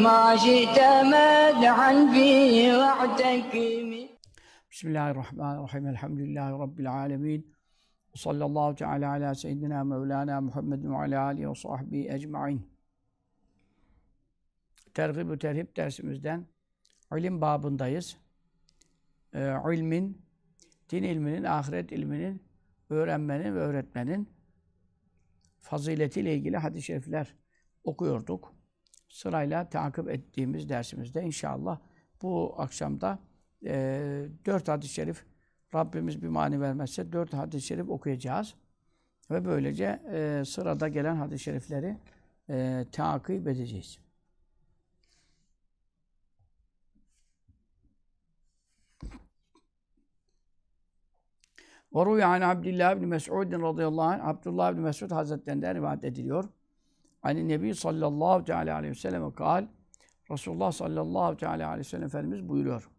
واحكم بما شئت مدحا فيه واعتكم Bismillahirrahmanirrahim. Elhamdülillahi Rabbil alemin. Sallallahu teala ala seyyidina Mevlana Muhammedin ve ala alihi ve sahbihi ecma'in. Tergib-ü terhib dersimizden ilim babındayız. Ee, ilmin, din ilminin, ahiret ilminin, öğrenmenin ve öğretmenin faziletiyle ilgili hadis-i şerifler okuyorduk. sırayla takip ettiğimiz dersimizde inşallah bu akşamda e, dört hadis-i şerif Rabbimiz bir mani vermezse dört hadis-i şerif okuyacağız. Ve böylece e, sırada gelen hadis-i şerifleri e, takip edeceğiz. Ve ruya an Abdullah bin Mes'ud radıyallahu anh Abdullah bin Mes'ud Hazretlerinden rivayet ediliyor. Hani Nebi sallallahu teala aleyhi ve sellem kal Resulullah sallallahu teala aleyhi ve sellem Efendimiz buyuruyor.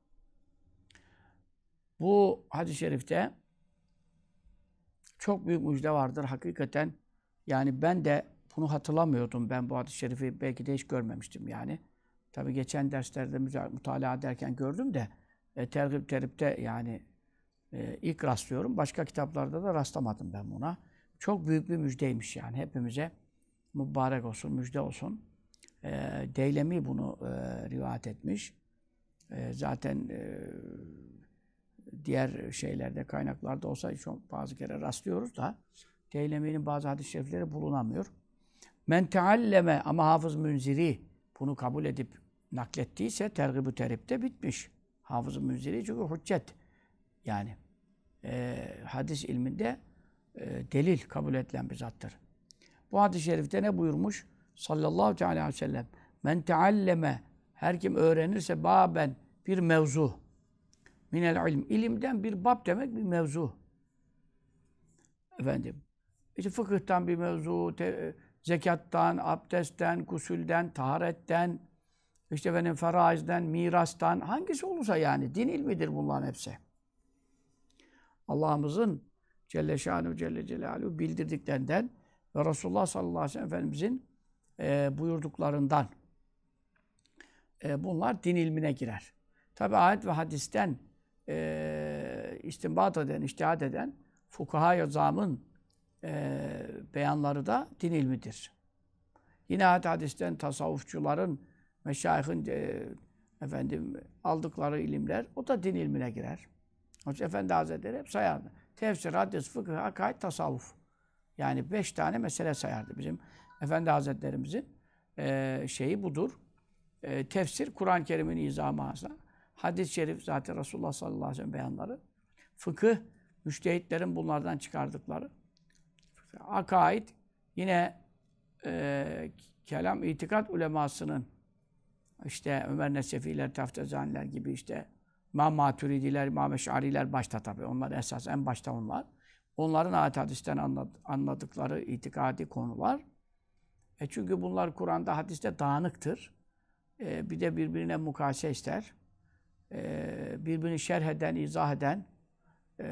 Bu hadis-i şerifte çok büyük müjde vardır hakikaten. Yani ben de bunu hatırlamıyordum. Ben bu hadis-i şerifi belki de hiç görmemiştim yani. Tabi geçen derslerde mutalaa ederken gördüm de e, tergib teripte yani e, ilk rastlıyorum. Başka kitaplarda da rastlamadım ben buna. Çok büyük bir müjdeymiş yani. Hepimize mübarek olsun, müjde olsun. E, Deylemi bunu e, rivayet etmiş. E, zaten e, diğer şeylerde, kaynaklarda olsa çok bazı kere rastlıyoruz da Deylemi'nin bazı hadis-i şerifleri bulunamıyor. Men tealleme ama Hafız Münziri bunu kabul edip naklettiyse tergib-ü teripte bitmiş. Hafız Münziri çünkü hüccet. Yani e, hadis ilminde e, delil kabul edilen bir zattır. Bu hadis-i şerifte ne buyurmuş? Sallallahu teala aleyhi ve sellem. Men tealleme her kim öğrenirse baben bir mevzu minel ilim. İlimden bir bab demek bir mevzu. Efendim. İşte fıkıhtan bir mevzu, te, zekattan, abdestten, gusülden, taharetten, işte efendim feraizden, mirastan, hangisi olursa yani din ilmidir bunların hepsi. Allah'ımızın Celle Şanuhu Celle Celaluhu bildirdiklerinden ve Resulullah sallallahu aleyhi ve sellem Efendimizin e, buyurduklarından e, bunlar din ilmine girer. Tabi ayet ve hadisten e, istinbat eden, iştihad eden fukaha-i zamın e, beyanları da din ilmidir. Yine ayet hadisten tasavvufçuların, meşayihin e, efendim aldıkları ilimler o da din ilmine girer. İçin Efendi Hazretleri hep sayardı. Tefsir, hadis, fıkıh, hakaid, tasavvuf. Yani beş tane mesele sayardı. Bizim Efendi Hazretlerimizin e, şeyi budur. E, tefsir, Kur'an-ı Kerim'in aslında. Hadis-i şerif zaten Resulullah sallallahu aleyhi ve sellem beyanları. Fıkıh, müştehitlerin bunlardan çıkardıkları. Akaid, yine e, kelam, itikat ulemasının işte Ömer Nesefiler, Taftazaniler gibi işte İmam Maturidiler, İmam Eş'ariler başta tabii. Onlar esas en başta onlar. Onların ayet hadisten anladıkları itikadi konular. E çünkü bunlar Kur'an'da, hadiste dağınıktır. E bir de birbirine mukayese ister. E birbirini şerh eden, izah eden e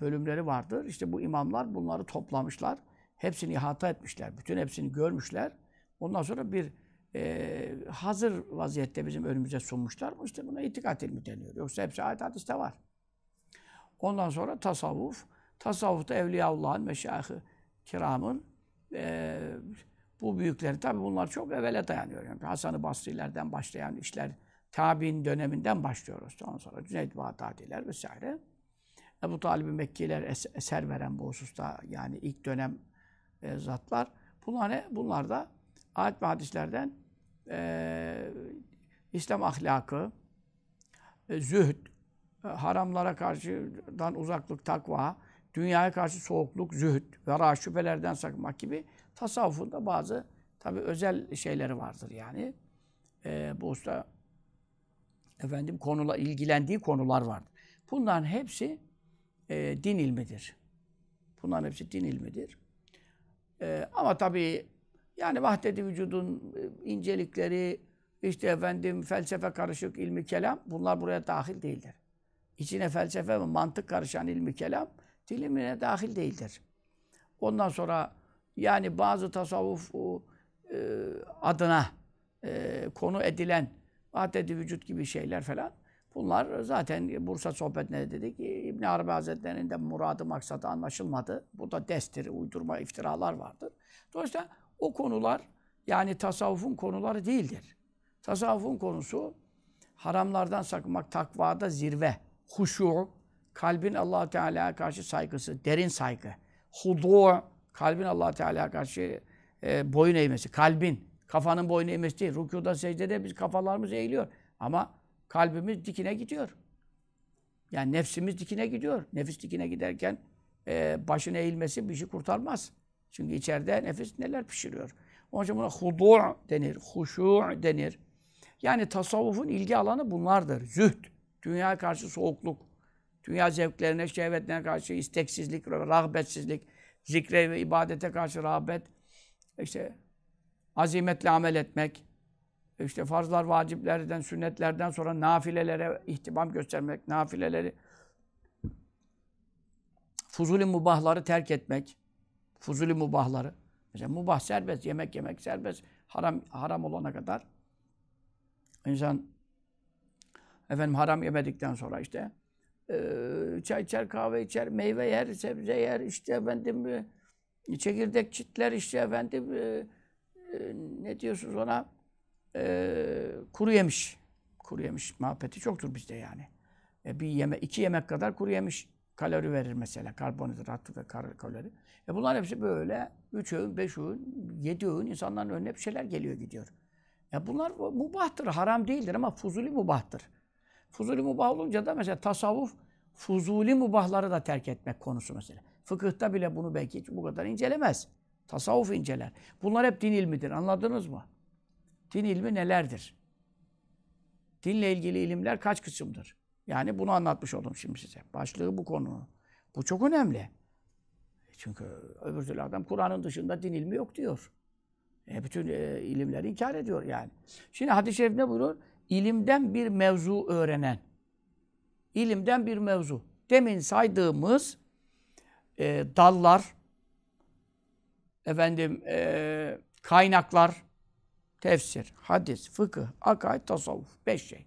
bölümleri vardır. İşte bu imamlar bunları toplamışlar. Hepsini ihata etmişler. Bütün hepsini görmüşler. Ondan sonra bir e, hazır vaziyette bizim önümüze sunmuşlar. İşte buna itikat ilmi deniyor. Yoksa hepsi ayet hadiste var. Ondan sonra tasavvuf. Tasavvufta Evliyaullah'ın, meşayih kiramın e, bu büyükleri tabi bunlar çok evvele dayanıyor. Yani Hasan-ı Basri'lerden başlayan işler tabi'in döneminden başlıyoruz. Ondan sonra Cüneyd Bağdadiler vesaire. Ebu Talib-i Mekkiler es- eser veren bu hususta yani ilk dönem e, zatlar. Bunlar ne? Bunlar da ayet ve hadislerden e, İslam ahlakı, e, zühd, e, haramlara karşıdan uzaklık, takva, dünyaya karşı soğukluk, zühd, vera, şüphelerden sakınmak gibi tasavvufunda bazı tabii özel şeyleri vardır yani. Ee, bu usta efendim konula ilgilendiği konular vardır. Bunların hepsi e, din ilmidir. Bunların hepsi din ilmidir. E, ama tabii yani vahdedi vücudun e, incelikleri, işte efendim felsefe karışık ilmi kelam bunlar buraya dahil değildir. İçine felsefe ve mantık karışan ilmi kelam dilimine dahil değildir. Ondan sonra yani bazı tasavvuf e, adına e, konu edilen vahdedi vücut gibi şeyler falan bunlar zaten Bursa sohbetinde dedik İbn Arabi Hazretleri'nin de muradı maksadı anlaşılmadı. Bu da destir, uydurma, iftiralar vardır. Dolayısıyla o konular yani tasavvufun konuları değildir. Tasavvufun konusu haramlardan sakınmak, takvada zirve, huşu, kalbin allah Teala'ya karşı saygısı, derin saygı, hudu, kalbin allah Teala'ya karşı e, boyun eğmesi, kalbin, kafanın boyun eğmesi değil. Rükuda, secdede biz kafalarımız eğiliyor. Ama kalbimiz dikine gidiyor. Yani nefsimiz dikine gidiyor. Nefis dikine giderken e, başın eğilmesi bir şey kurtarmaz. Çünkü içeride nefis neler pişiriyor. Onun için buna hudu' denir, huşu' denir. Yani tasavvufun ilgi alanı bunlardır. Zühd, dünyaya karşı soğukluk, dünya zevklerine, şehvetlerine karşı isteksizlik, rağbetsizlik, zikre ve ibadete karşı rağbet, işte azimetle amel etmek, işte farzlar, vaciplerden, sünnetlerden sonra nafilelere ihtimam göstermek, nafileleri fuzuli mubahları terk etmek, fuzuli mubahları. Mesela mubah serbest, yemek yemek serbest, haram haram olana kadar. İnsan efendim haram yemedikten sonra işte çay içer, kahve içer, meyve yer, sebze yer, işte efendim e, çekirdek çitler, işte efendim e, e, ne diyorsunuz ona? E, kuru yemiş. Kuru yemiş muhabbeti çoktur bizde yani. E, bir yeme, iki yemek kadar kuru yemiş kalori verir mesela. Karbonhidrat ve kalori. E bunlar hepsi böyle üç öğün, beş öğün, yedi öğün insanların önüne bir şeyler geliyor gidiyor. Ya bunlar mubahtır, haram değildir ama fuzuli mubahtır. Fuzuli mubah olunca da mesela tasavvuf fuzuli mubahları da terk etmek konusu mesela. Fıkıhta bile bunu belki bu kadar incelemez. Tasavvuf inceler. Bunlar hep din ilmidir. Anladınız mı? Din ilmi nelerdir? Dinle ilgili ilimler kaç kısımdır? Yani bunu anlatmış oldum şimdi size. Başlığı bu konu. Bu çok önemli. Çünkü öbür türlü adam Kur'an'ın dışında din ilmi yok diyor. E, bütün e, ilimleri inkar ediyor yani. Şimdi hadis-i şerif ne buyuruyor? İlimden bir mevzu öğrenen. İlimden bir mevzu. Demin saydığımız e, dallar, efendim e, kaynaklar, tefsir, hadis, fıkıh, akaid, tasavvuf. Beş şey.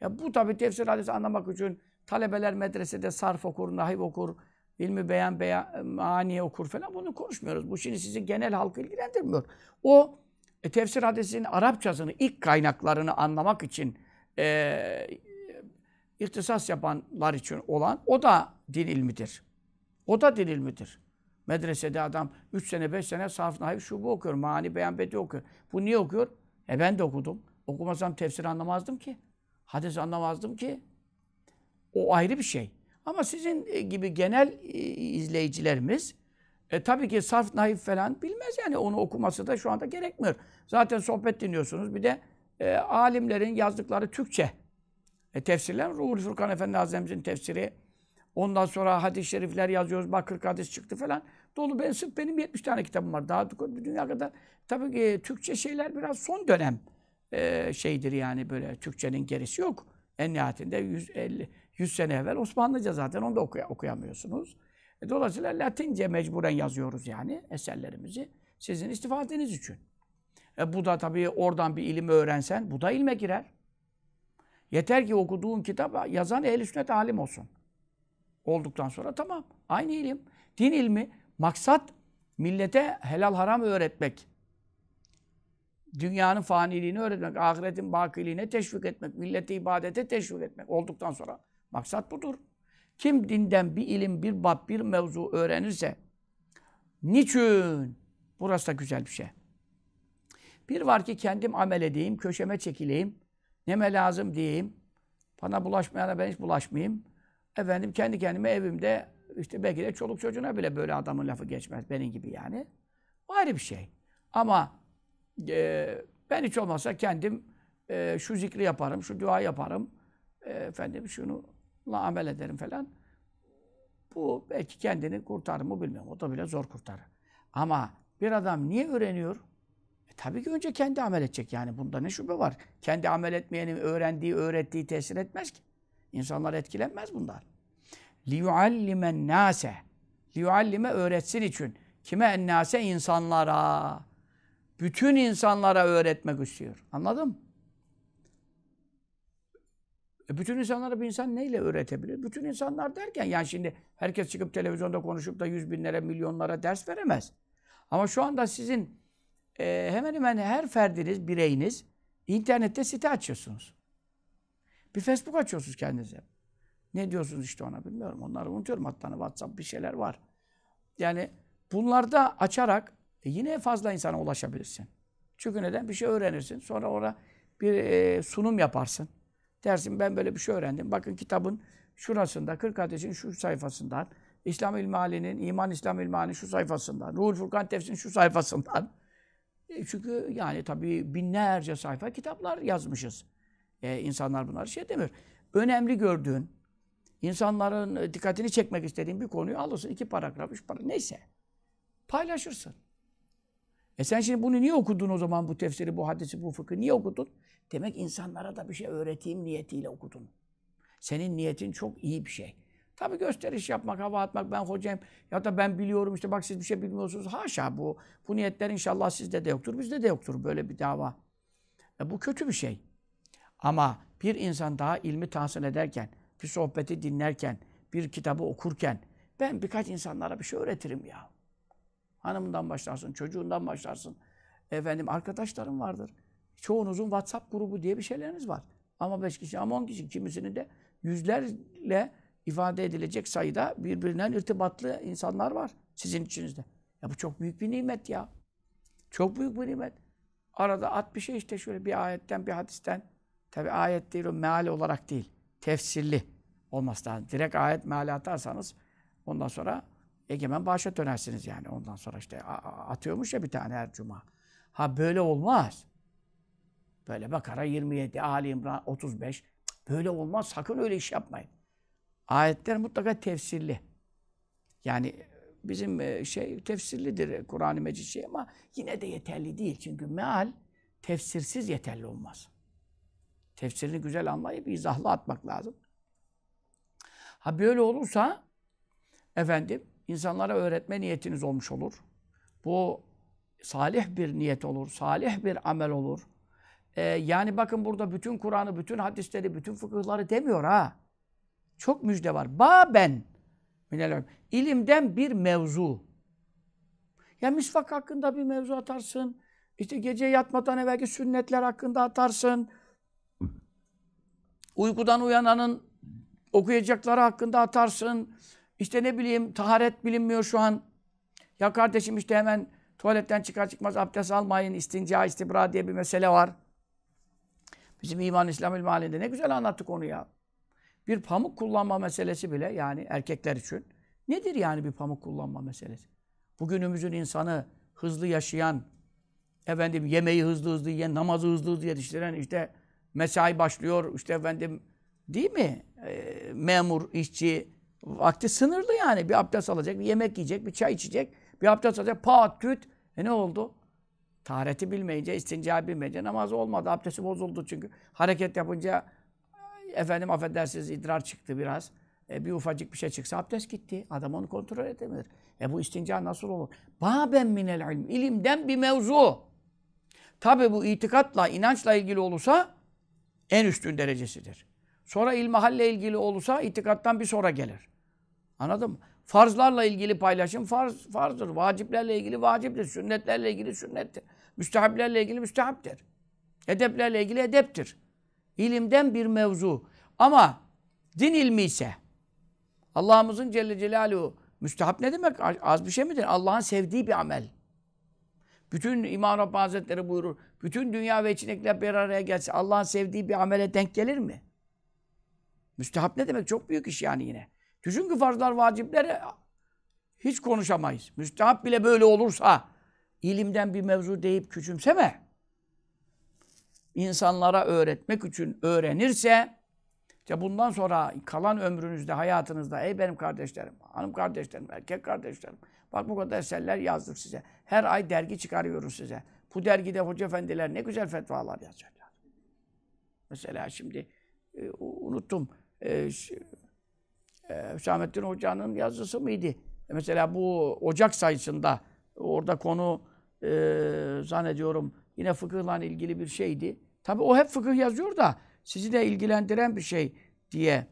Ya bu tabi tefsir hadis anlamak için talebeler medresede sarf okur, nahiv okur, ilmi beyan, beyan mani okur falan bunu konuşmuyoruz. Bu şimdi sizi genel halkı ilgilendirmiyor. O e, tefsir hadisinin Arapçasını, ilk kaynaklarını anlamak için e, ihtisas yapanlar için olan o da din ilmidir. O da din ilmidir. Medresede adam 3 sene 5 sene sarf nahiv şubu okuyor. Mani beyan bedi okuyor. Bu niye okuyor? E ben de okudum. Okumasam tefsir anlamazdım ki. Hadis anlamazdım ki. O ayrı bir şey. Ama sizin e, gibi genel e, izleyicilerimiz e, tabii ki sarf naif falan bilmez yani onu okuması da şu anda gerekmiyor. Zaten sohbet dinliyorsunuz. Bir de e, alimlerin yazdıkları Türkçe e, tefsirler. Ruhul Furkan Efendi Hazretimizin tefsiri. Ondan sonra hadis-i şerifler yazıyoruz. Bak 40 hadis çıktı falan. Dolu ben sırf benim 70 tane kitabım var. Daha dünya kadar. Tabii ki Türkçe şeyler biraz son dönem e, şeydir yani böyle Türkçenin gerisi yok. En nihayetinde 150 100 sene evvel Osmanlıca zaten onu da okuy okuyamıyorsunuz. E, dolayısıyla Latince mecburen yazıyoruz yani eserlerimizi. Sizin istifadeniz için. E, bu da tabii oradan bir ilim öğrensen bu da ilme girer. Yeter ki okuduğun kitap yazan ehl sünnet alim olsun. Olduktan sonra tamam. Aynı ilim. Din ilmi maksat millete helal haram öğretmek. Dünyanın faniliğini öğretmek, ahiretin bakiliğine teşvik etmek, milleti ibadete teşvik etmek olduktan sonra maksat budur. Kim dinden bir ilim, bir bab, bir mevzu öğrenirse niçin? Burası da güzel bir şey. Bir var ki kendim amel edeyim, köşeme çekileyim, neme lazım diyeyim, bana bulaşmayana ben hiç bulaşmayayım. Efendim kendi kendime evimde işte belki de çoluk çocuğuna bile böyle adamın lafı geçmez benim gibi yani. O ayrı bir şey. Ama e, ben hiç olmazsa kendim e, şu zikri yaparım, şu dua yaparım. E, efendim şunu amel ederim falan. Bu belki kendini kurtarır mı bilmiyorum. O da bile zor kurtarır. Ama bir adam niye öğreniyor? E, tabii ki önce kendi amel edecek yani. Bunda ne şüphe var? Kendi amel etmeyenin öğrendiği, öğrettiği tesir etmez ki. İnsanlar etkilenmez bunlar. لِيُعَلِّمَ النَّاسَ لِيُعَلِّمَ öğretsin için. Kime ennase? insanlara. Bütün insanlara öğretmek istiyor. Anladın mı? E bütün insanlara bir insan neyle öğretebilir? Bütün insanlar derken yani şimdi herkes çıkıp televizyonda konuşup da yüz binlere, milyonlara ders veremez. Ama şu anda sizin e, hemen hemen her ferdiniz, bireyiniz internette site açıyorsunuz. Bir Facebook açıyorsunuz kendinize. Ne diyorsunuz işte ona bilmiyorum. Onları unutuyorum hatta WhatsApp bir şeyler var. Yani bunlarda açarak e, yine fazla insana ulaşabilirsin. Çünkü neden? Bir şey öğrenirsin. Sonra orada bir e, sunum yaparsın. Dersin ben böyle bir şey öğrendim. Bakın kitabın şurasında, 40 hadisin şu sayfasından, İslam İlmihali'nin, İman İslam İlmihali'nin şu sayfasından, Ruhul Furkan Tefsir'in şu sayfasından. E çünkü yani tabii binlerce sayfa kitaplar yazmışız. E, insanlar bunları şey demiyor. Önemli gördüğün, insanların dikkatini çekmek istediğin bir konuyu alırsın. iki paragraf, üç paragraf, neyse. Paylaşırsın. E sen şimdi bunu niye okudun o zaman bu tefsiri, bu hadisi, bu fıkı niye okudun? Demek insanlara da bir şey öğreteyim niyetiyle okudun. Senin niyetin çok iyi bir şey. Tabi gösteriş yapmak, hava atmak, ben hocayım ya da ben biliyorum işte bak siz bir şey bilmiyorsunuz. Haşa bu. Bu niyetler inşallah sizde de yoktur, bizde de yoktur böyle bir dava. E bu kötü bir şey. Ama bir insan daha ilmi tahsil ederken, bir sohbeti dinlerken, bir kitabı okurken ben birkaç insanlara bir şey öğretirim ya. Hanımından başlarsın, çocuğundan başlarsın. Efendim arkadaşlarım vardır. Çoğunuzun WhatsApp grubu diye bir şeyleriniz var. Ama beş kişi, ama on kişi, kimisinin de yüzlerle ifade edilecek sayıda birbirinden irtibatlı insanlar var sizin içinizde. Ya bu çok büyük bir nimet ya. Çok büyük bir nimet. Arada at bir şey işte şöyle bir ayetten, bir hadisten. Tabi ayet değil o meal olarak değil. Tefsirli olması lazım. Direkt ayet meali atarsanız ondan sonra egemen başa dönersiniz yani. Ondan sonra işte atıyormuş ya bir tane her cuma. Ha böyle olmaz. Böyle Bakara 27, Ali İmran 35. Böyle olmaz. Sakın öyle iş yapmayın. Ayetler mutlaka tefsirli. Yani bizim e, şey tefsirlidir Kur'an-ı Mecid şey ama yine de yeterli değil. Çünkü meal tefsirsiz yeterli olmaz. Tefsirini güzel anlayıp izahlı atmak lazım. Ha böyle olursa efendim insanlara öğretme niyetiniz olmuş olur. Bu salih bir niyet olur, salih bir amel olur. Ee, yani bakın burada bütün Kur'an'ı, bütün hadisleri, bütün fıkıhları demiyor ha. Çok müjde var. Baben minel ilimden bir mevzu. Ya misvak hakkında bir mevzu atarsın. İşte gece yatmadan evvelki sünnetler hakkında atarsın. Uykudan uyananın okuyacakları hakkında atarsın. İşte ne bileyim taharet bilinmiyor şu an. Ya kardeşim işte hemen tuvaletten çıkar çıkmaz abdest almayın. istinca, istibra diye bir mesele var. Bizim İman İslam İlmihali'nde ne güzel anlattık onu ya. Bir pamuk kullanma meselesi bile yani erkekler için. Nedir yani bir pamuk kullanma meselesi? Bugünümüzün insanı hızlı yaşayan, efendim yemeği hızlı hızlı yiyen, namazı hızlı hızlı yetiştiren, işte mesai başlıyor, işte efendim değil mi? E, memur, işçi, vakti sınırlı yani. Bir abdest alacak, bir yemek yiyecek, bir çay içecek, bir abdest alacak, pat küt. E ne oldu? Tahareti bilmeyince, istinca bilmeyince namaz olmadı. Abdesti bozuldu çünkü. Hareket yapınca efendim affedersiniz idrar çıktı biraz. E, bir ufacık bir şey çıksa abdest gitti. Adam onu kontrol edemiyor. E bu istinca nasıl olur? Baben minel ilm. İlimden bir mevzu. Tabi bu itikatla, inançla ilgili olursa en üstün derecesidir. Sonra ilmihalle ilgili olursa itikattan bir sonra gelir. Anladın mı? Farzlarla ilgili paylaşım farz, farzdır. Vaciplerle ilgili vaciptir. Sünnetlerle ilgili sünnettir. Müstehaplerle ilgili müstehaptir. Edeplerle ilgili edeptir. İlimden bir mevzu. Ama din ilmi ise Allah'ımızın Celle Celaluhu müstehap ne demek? Az bir şey midir? Allah'ın sevdiği bir amel. Bütün İmam Rabbani Hazretleri buyurur. Bütün dünya ve içindekiler bir araya gelse Allah'ın sevdiği bir amele denk gelir mi? Müstehap ne demek? Çok büyük iş yani yine. Ki farzlar, vacipleri hiç konuşamayız. Müstehap bile böyle olursa ilimden bir mevzu deyip küçümseme. İnsanlara öğretmek için öğrenirse işte bundan sonra kalan ömrünüzde, hayatınızda ey benim kardeşlerim, hanım kardeşlerim, erkek kardeşlerim. Bak bu kadar eserler yazdık size. Her ay dergi çıkarıyoruz size. Bu dergide hoca efendiler ne güzel fetvalar yazıyorlar. Mesela şimdi e, unuttum. E, e, Hüsamettin Hoca'nın yazısı mıydı? E, mesela bu Ocak sayısında orada konu e, zannediyorum yine fıkıhla ilgili bir şeydi. Tabii o hep fıkıh yazıyor da sizi de ilgilendiren bir şey diye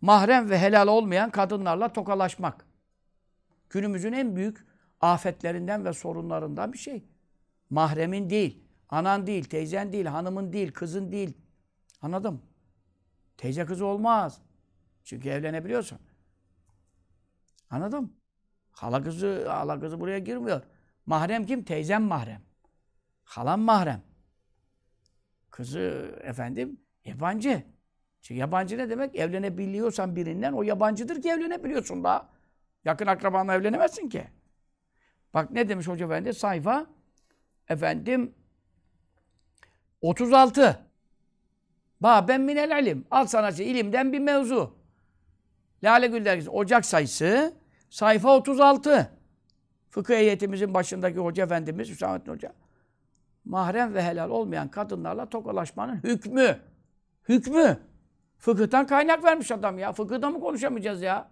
mahrem ve helal olmayan kadınlarla tokalaşmak. Günümüzün en büyük afetlerinden ve sorunlarından bir şey. Mahremin değil, anan değil, teyzen değil, hanımın değil, kızın değil. Anladım. Teyze kızı olmaz. Çünkü evlenebiliyorsun. Anladım. Hala kızı, hala kızı buraya girmiyor. Mahrem kim? Teyzem mahrem. Halam mahrem. Kızı efendim yabancı. Çünkü yabancı ne demek? Evlenebiliyorsan birinden o yabancıdır ki evlenebiliyorsun daha. Yakın akrabanla evlenemezsin ki. Bak ne demiş Hoca Efendi? Sayfa efendim 36. Ba ben minel ilim. Al sana şey, ilimden bir mevzu. Lale Gül dergisi Ocak sayısı sayfa 36. Fıkıh heyetimizin başındaki hoca efendimiz Hüsamettin Hoca. Mahrem ve helal olmayan kadınlarla tokalaşmanın hükmü. Hükmü. Fıkıhtan kaynak vermiş adam ya. Fıkıhda mı konuşamayacağız ya?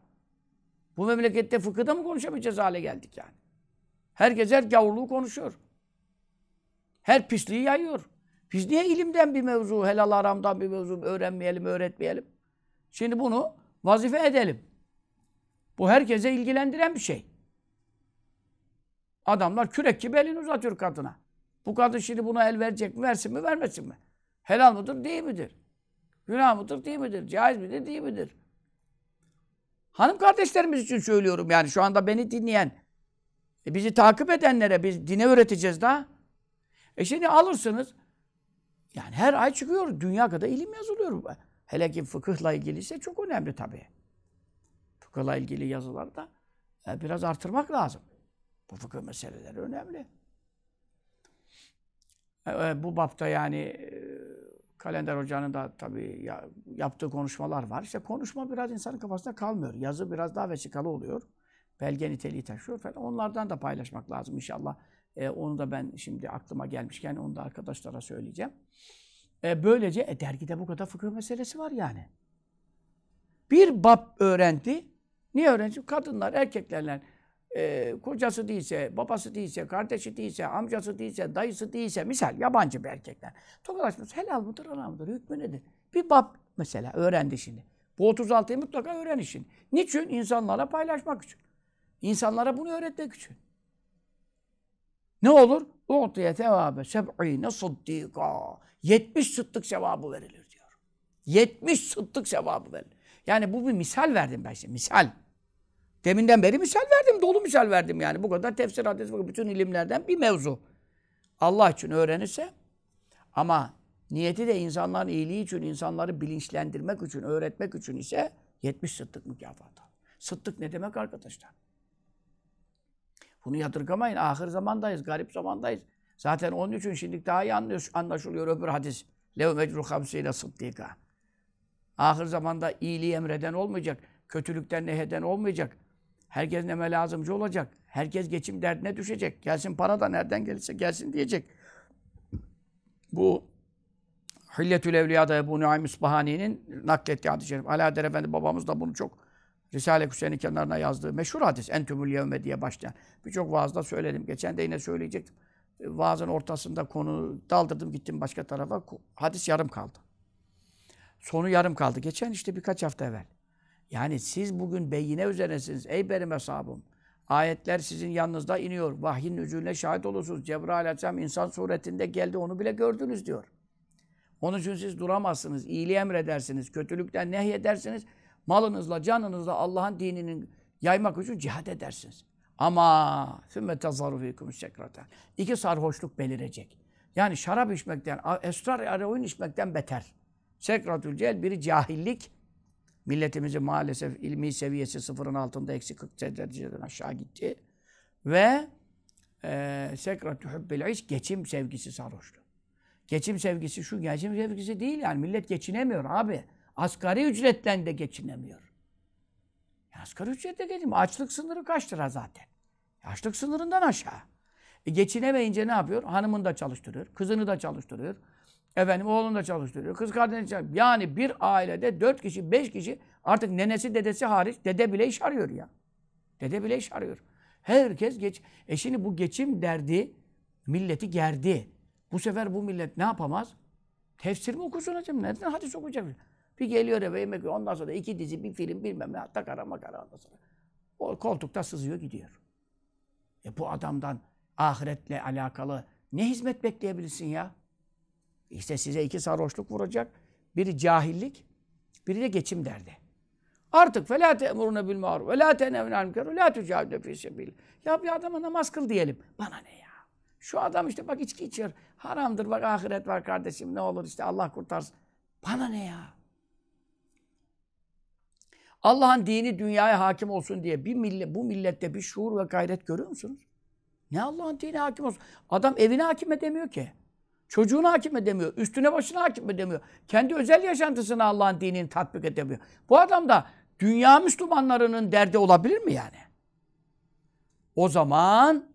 Bu memlekette fıkıhda mı konuşamayacağız hale geldik yani. Herkes her gavurluğu konuşuyor. Her pisliği yayıyor. Biz niye ilimden bir mevzu, helal haramdan bir mevzu öğrenmeyelim, öğretmeyelim? Şimdi bunu vazife edelim. Bu herkese ilgilendiren bir şey. Adamlar kürek gibi elini uzatıyor kadına. Bu kadın şimdi buna el verecek mi, versin mi, vermesin mi? Helal mıdır, değil midir? Günah mıdır, değil midir? Caiz midir, değil midir? Hanım kardeşlerimiz için söylüyorum yani şu anda beni dinleyen, e, bizi takip edenlere biz dine öğreteceğiz daha. E şimdi alırsınız, yani her ay çıkıyor, dünya kadar ilim yazılıyor. Hele ki fıkıhla ilgiliyse çok önemli tabii. Fıkıhla ilgili yazıları da e, biraz artırmak lazım. Bu fıkıh meseleleri önemli. E, e, bu bapta yani e, Kalender Hoca'nın da tabii ya- yaptığı konuşmalar var. İşte konuşma biraz insanın kafasında kalmıyor. Yazı biraz daha vesikalı oluyor. Belge niteliği taşıyor falan. Onlardan da paylaşmak lazım inşallah. E, onu da ben şimdi aklıma gelmişken onu da arkadaşlara söyleyeceğim. E, böylece e, dergide bu kadar fıkıh meselesi var yani. Bir bab öğrendi. Niye öğrendi? Kadınlar, erkeklerle e, kocası değilse, babası değilse, kardeşi değilse, amcası değilse, dayısı değilse, misal yabancı bir erkekler. Tokalaşması helal mıdır, haram mıdır, hükmü nedir? Bir bab mesela öğrendi şimdi. Bu 36'yı mutlaka öğren işin. Niçin? İnsanlara paylaşmak için. İnsanlara bunu öğretmek için. Ne olur? U'tiye tevabe seb'ine sıddîkâ. 70 sıddık sevabı verilir diyor. 70 sıddık sevabı verilir. Yani bu bir misal verdim ben size. Misal. Deminden beri misal verdim. Dolu misal verdim yani. Bu kadar tefsir, hadis, fıkıh, bütün ilimlerden bir mevzu. Allah için öğrenirse ama niyeti de insanların iyiliği için, insanları bilinçlendirmek için, öğretmek için ise 70 sıddık mükafatı. Sıddık ne demek arkadaşlar? Bunu yadırgamayın. Ahir zamandayız, garip zamandayız. Zaten onun için şimdi daha iyi anlaşılıyor öbür hadis. Lev mecru hamsiyle sıddika. Ahir zamanda iyiliği emreden olmayacak. Kötülükten neheden olmayacak. Herkes neme lazımcı olacak. Herkes geçim derdine düşecek. Gelsin para da nereden gelirse gelsin diyecek. Bu Hilletül Evliya'da Ebu Nuaym İsbahani'nin naklettiği hadis-i şerif. Alaeddin Efendi babamız da bunu çok Risale-i Hüseyin'in kenarına yazdığı meşhur hadis. Entümül yevme diye başlayan. Birçok vaazda söyledim. Geçen de yine söyleyecektim. E, Vaazın ortasında konu daldırdım gittim başka tarafa. Hadis yarım kaldı. Sonu yarım kaldı. Geçen işte birkaç hafta evvel. Yani siz bugün beyine üzeresiniz ey benim hesabım. Ayetler sizin yanınızda iniyor. Vahyin nüzulüne şahit olursunuz. Cebrail aleyhisselam insan suretinde geldi onu bile gördünüz diyor. Onun için siz duramazsınız. İyiliği emredersiniz. Kötülükten nehyedersiniz malınızla, canınızla Allah'ın dinini yaymak için cihad edersiniz. Ama sümme tezarrufikum şekraten. İki sarhoşluk belirecek. Yani şarap içmekten, esrar eroin içmekten beter. Sekratül cel biri cahillik. Milletimizin maalesef ilmi seviyesi sıfırın altında eksi 40 dereceden aşağı gitti. Ve e, sekratü hübbel iş geçim sevgisi sarhoşluğu. Geçim sevgisi şu, geçim sevgisi değil yani. Millet geçinemiyor abi. Asgari ücretten de geçinemiyor. Ya asgari ücretle geçinemiyor. Açlık sınırı kaç lira zaten? Açlık sınırından aşağı. E geçinemeyince ne yapıyor? Hanımını da çalıştırıyor, kızını da çalıştırıyor. Efendim oğlunu da çalıştırıyor, kız kardeşini çalıştırıyor. Yani bir ailede dört kişi, beş kişi artık nenesi dedesi hariç dede bile iş arıyor ya. Dede bile iş arıyor. Herkes geç. E şimdi bu geçim derdi milleti gerdi. Bu sefer bu millet ne yapamaz? Tefsir mi okusun hocam? Nereden hadis okuyacak? Bir geliyor eve yemek yiyor. Ondan sonra iki dizi, bir film bilmem ne. Takara makara ondan sonra. O koltukta sızıyor gidiyor. E bu adamdan ahiretle alakalı ne hizmet bekleyebilirsin ya? İşte size iki sarhoşluk vuracak. Biri cahillik, biri de geçim derdi. Artık felâ te'murune bil ma'ruf ve lâ tenevne anil münker ve lâ fî sebîl. Ya bir adama namaz kıl diyelim. Bana ne ya? Şu adam işte bak içki içiyor. Haramdır bak ahiret var kardeşim ne olur işte Allah kurtarsın. Bana ne ya? Allah'ın dini dünyaya hakim olsun diye bir millet, bu millette bir şuur ve gayret görüyor musunuz? Ne Allah'ın dini hakim olsun? Adam evine hakim edemiyor ki. Çocuğuna hakim edemiyor. Üstüne başına hakim edemiyor. Kendi özel yaşantısına Allah'ın dinini tatbik edemiyor. Bu adam da dünya Müslümanlarının derdi olabilir mi yani? O zaman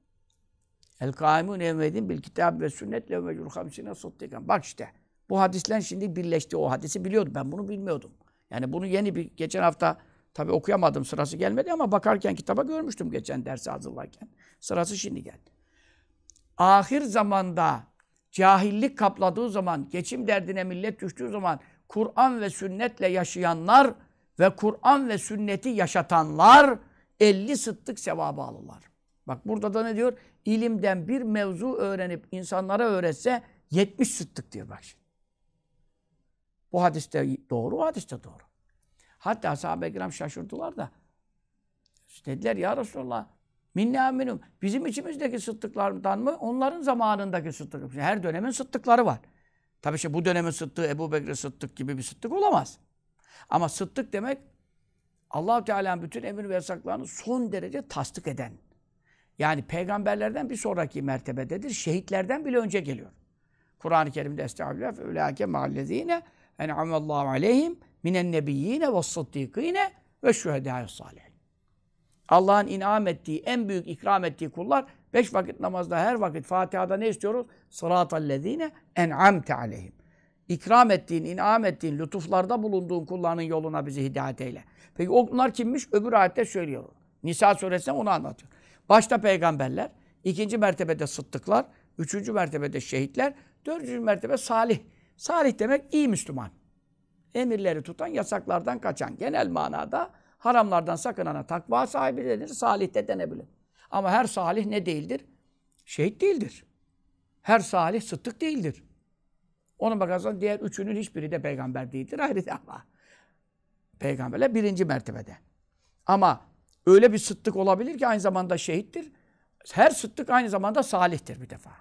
El kaimun evmedin bil kitab ve sünnetle ve mecrur hamsine sıddıkan. Bak işte bu hadisler şimdi birleşti. O hadisi biliyordum. Ben bunu bilmiyordum. Yani bunu yeni bir geçen hafta tabi okuyamadım. Sırası gelmedi ama bakarken kitaba görmüştüm geçen dersi hazırlarken. Sırası şimdi geldi. Ahir zamanda cahillik kapladığı zaman, geçim derdine millet düştüğü zaman Kur'an ve sünnetle yaşayanlar ve Kur'an ve sünneti yaşatanlar 50 sıddık sevabı alırlar. Bak burada da ne diyor? İlimden bir mevzu öğrenip insanlara öğretse 70 sıddık diyor bak şimdi. Bu hadiste doğru, o hadiste doğru. Hatta sahabe-i kiram şaşırdılar da. Dediler ya Resulallah minna minum. Bizim içimizdeki sıddıklardan mı? Onların zamanındaki sıddık. Her dönemin sıddıkları var. Tabii işte bu dönemin sıddığı Ebu Bekir Sıddık gibi bir sıddık olamaz. Ama sıddık demek allah Teala'nın bütün emir ve yasaklarını son derece tasdik eden. Yani peygamberlerden bir sonraki mertebededir. Şehitlerden bile önce geliyor. Kur'an-ı Kerim'de Estağfirullah ve ulâke ma'allezîne en'amallâhu aleyhim minen nebiyyîne ve sıddîkîne ve şühedâ'yı salihin. Allah'ın inam ettiği, en büyük ikram ettiği kullar beş vakit namazda her vakit Fatiha'da ne istiyoruz? Sıratallezîne en'amte aleyhim. İkram ettiğin, inam ettiğin, lütuflarda bulunduğun kullarının yoluna bizi hidayet eyle. Peki onlar kimmiş? Öbür ayette söylüyor. Nisa suresinde onu anlatıyor. Başta peygamberler, ikinci mertebede sıddıklar, üçüncü mertebede şehitler, dördüncü mertebe salih. Salih demek iyi Müslüman. Emirleri tutan, yasaklardan kaçan. Genel manada haramlardan sakınana takva sahibi denir, salih de denebilir. Ama her salih ne değildir? Şehit değildir. Her salih sıddık değildir. Ona bakarsan diğer üçünün hiçbiri de peygamber değildir. Ayrı ama. Peygamberler birinci mertebede. Ama öyle bir sıddık olabilir ki aynı zamanda şehittir. Her sıddık aynı zamanda salihtir bir defa.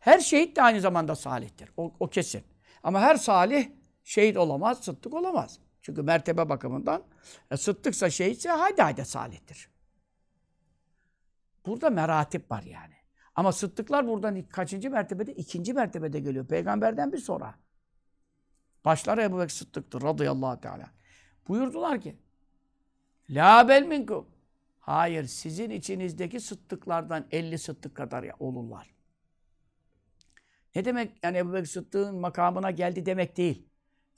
Her şehit de aynı zamanda salihtir. O, o kesin. Ama her salih şehit olamaz, sıddık olamaz. Çünkü mertebe bakımından e, sıddıksa şehitse haydi haydi salihtir. Burada meratip var yani. Ama sıddıklar buradan kaçıncı mertebede? İkinci mertebede geliyor. Peygamberden bir sonra. Başları Ebu Bekir Sıddık'tır radıyallahu teala. Buyurdular ki La bel minkum. Hayır, sizin içinizdeki sıddıklardan 50 sıddık kadar ya, olurlar. Ne demek yani Ebu Bekir Sıddık'ın makamına geldi demek değil.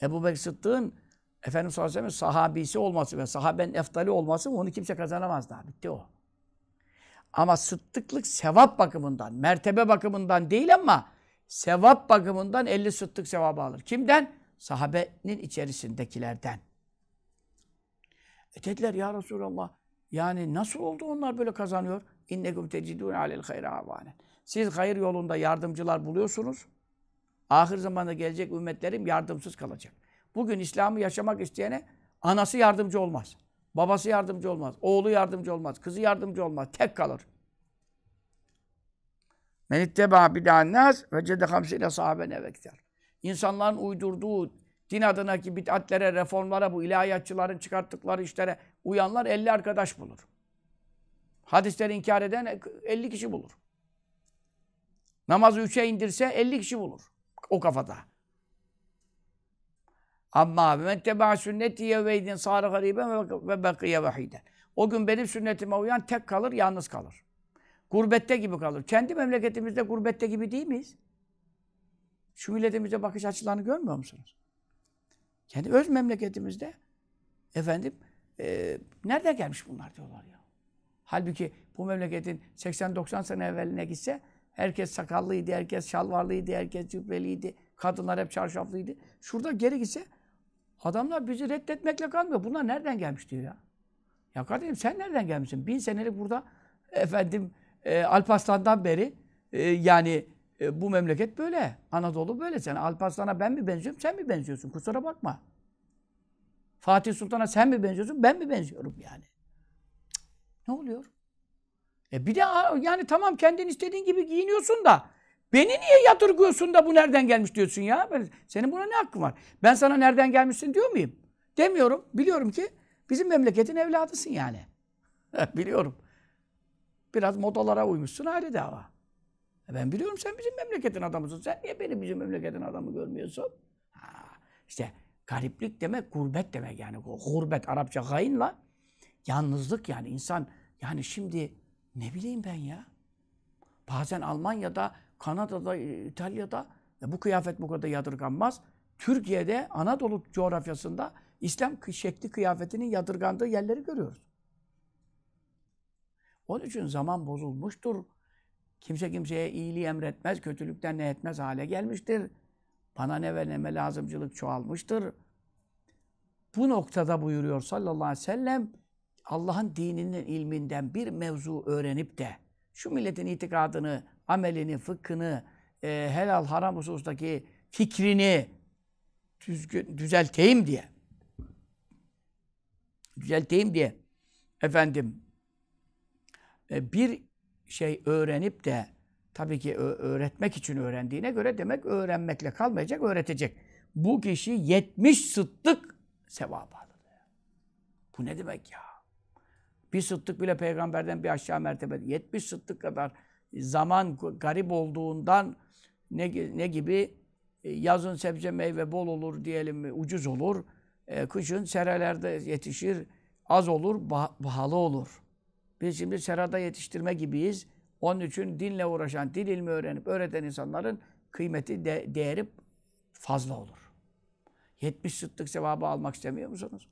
Ebu Bekir Sıddık'ın Efendimiz sallallahu aleyhi ve sellem sahabisi olması ve sahabenin eftali olması onu kimse kazanamaz daha. Bitti o. Ama sıddıklık sevap bakımından, mertebe bakımından değil ama sevap bakımından 50 sıddık sevabı alır. Kimden? Sahabenin içerisindekilerden. E dediler ya Resulallah yani nasıl oldu onlar böyle kazanıyor? İnnekum tecidûne alel hayra avanen. Siz hayır yolunda yardımcılar buluyorsunuz. Ahir zamanda gelecek ümmetlerim yardımsız kalacak. Bugün İslam'ı yaşamak isteyene anası yardımcı olmaz. Babası yardımcı olmaz. Oğlu yardımcı olmaz. Kızı yardımcı olmaz. Tek kalır. Men itteba bid'an-nas ve cede hamsine sahaben evekter. İnsanların uydurduğu din adına ki bid'atlere, reformlara, bu ilahiyatçıların çıkarttıkları işlere uyanlar 50 arkadaş bulur. Hadisleri inkar eden 50 kişi bulur. Namazı üçe indirse 50 kişi bulur. O kafada. Amma men teba sünneti yeveydin sâre gariben ve bekiye vahiden. O gün benim sünnetime uyan tek kalır, yalnız kalır. Gurbette gibi kalır. Kendi memleketimizde gurbette gibi değil miyiz? Şu milletimize bakış açılarını görmüyor musunuz? Kendi öz memleketimizde efendim e, nereden gelmiş bunlar diyorlar ya. Halbuki bu memleketin 80-90 sene evveline gitse herkes sakallıydı, herkes şalvarlıydı, herkes cübbeliydi. Kadınlar hep çarşaflıydı. Şurada geri gitse adamlar bizi reddetmekle kalmıyor. Bunlar nereden gelmiş diyor ya. Ya kardeşim sen nereden gelmişsin? Bin senelik burada efendim e, Alparslan'dan beri e, yani e, bu memleket böyle. Anadolu böyle. Sen Alparslan'a ben mi benziyorum, sen mi benziyorsun? Kusura bakma. Fatih Sultan'a sen mi benziyorsun, ben mi benziyorum yani? Ne oluyor? E bir de yani tamam kendin istediğin gibi giyiniyorsun da beni niye yadırgıyorsun da bu nereden gelmiş diyorsun ya? Senin buna ne hakkın var? Ben sana nereden gelmişsin diyor muyum? Demiyorum. Biliyorum ki bizim memleketin evladısın yani. Biliyorum. Biraz modalara uymuşsun ayrı dava. E ben biliyorum sen bizim memleketin adamısın. Sen niye beni bizim memleketin adamı görmüyorsun? Ha, işte gariplik demek gurbet demek yani. Gurbet Arapça gayınla yalnızlık yani insan yani şimdi ne bileyim ben ya. Bazen Almanya'da, Kanada'da, İtalya'da ya bu kıyafet bu kadar yadırganmaz. Türkiye'de Anadolu coğrafyasında İslam şekli kıyafetinin yadırgandığı yerleri görüyoruz. Onun için zaman bozulmuştur. Kimse kimseye iyiliği emretmez, kötülükten ne etmez hale gelmiştir. Bana ne ve neme lazımcılık çoğalmıştır. Bu noktada buyuruyor sallallahu aleyhi ve sellem, Allah'ın dininin ilminden bir mevzu öğrenip de şu milletin itikadını, amelini, fıkhını, e, helal haram husustaki fikrini düzgün, düzelteyim diye düzelteyim diye efendim e, bir şey öğrenip de tabii ki öğretmek için öğrendiğine göre demek öğrenmekle kalmayacak, öğretecek. Bu kişi 70 sıddık sevabı alır. Bu ne demek ya? Bir sıddık bile peygamberden bir aşağı mertebe. 70 sıddık kadar zaman garip olduğundan ne, ne gibi e, yazın sebze meyve bol olur diyelim ucuz olur. E, kışın serelerde yetişir az olur, pahalı olur. Biz şimdi serada yetiştirme gibiyiz. Onun için dinle uğraşan, dil ilmi öğrenip öğreten insanların kıymeti, de, değeri fazla olur. 70 sıttık sevabı almak istemiyor musunuz?